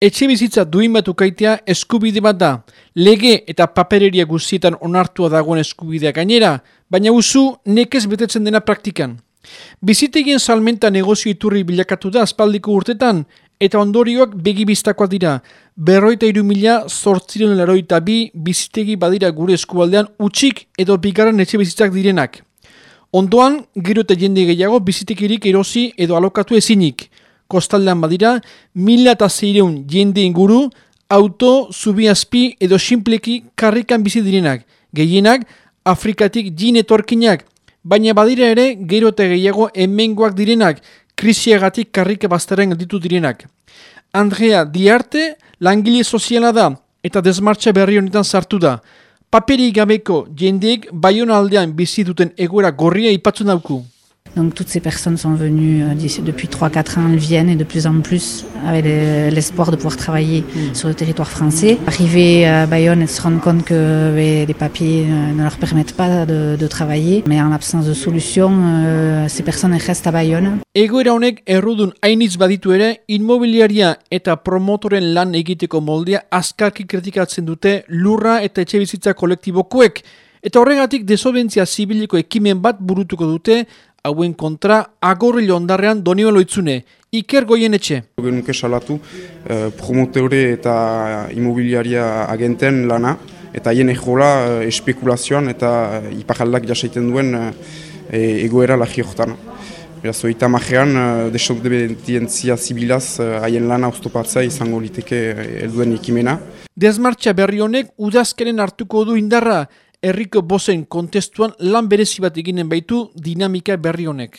Etxe bizitza duin bat ukaitea eskubide bat da. Lege eta papereria guztietan onartua dagoen eskubidea gainera, baina usu nekez betetzen dena praktikan. Bizitegien salmenta negozio iturri bilakatu da aspaldiko urtetan, eta ondorioak begibiztakoa dira. Berroita iru mila zortziren laroita bi bizitegi badira gure eskubaldean utxik edo bigarren etxe bizitzak direnak. Ondoan, gero eta jende gehiago bizitekirik erosi edo alokatu ezinik kostaldean badira, mila eta zeireun jende inguru, auto, zubiazpi edo simpleki karrikan bizi direnak. Gehienak, Afrikatik jin etorkinak, baina badira ere gero eta gehiago emengoak direnak, krisiagatik karrike bazteren ditu direnak. Andrea Diarte, langile soziala da, eta desmartxa berri honetan sartu da. Paperi gabeko jendeek baion aldean bizi duten egoera gorria ipatzen dauku. Donc toutes ces personnes sont venues euh, depuis 3-4 ans, elles viennent et de plus en plus avec l'espoir de pouvoir travailler mm. sur le territoire français. Arriver à Bayonne et se rendre compte que les papiers euh, ne leur permettent pas de, de travailler, mais en absence de solution, euh, ces personnes restent à Bayonne. Egoera honek errudun hainitz baditu ere, inmobiliaria eta promotoren lan egiteko moldea askarki kritikatzen dute lurra eta etxe bizitza kolektibokoek, Eta horregatik desobentzia zibiliko ekimen bat burutuko dute hauen kontra agorri ondarrean donio loitzune, iker goien etxe. Genuke salatu eh, promotore eta imobiliaria agenten lana, eta hien egola eh, espekulazioan eta eh, ipajaldak jasaiten duen egoera lagi horretan. Beraz, oita majean, desobedientzia zibilaz haien lana oztopatzea izango liteke helduen ikimena. Desmartxa berri honek udazkenen hartuko du indarra, herriko bozen kontestuan lan berezi bat eginen baitu dinamika berri honek.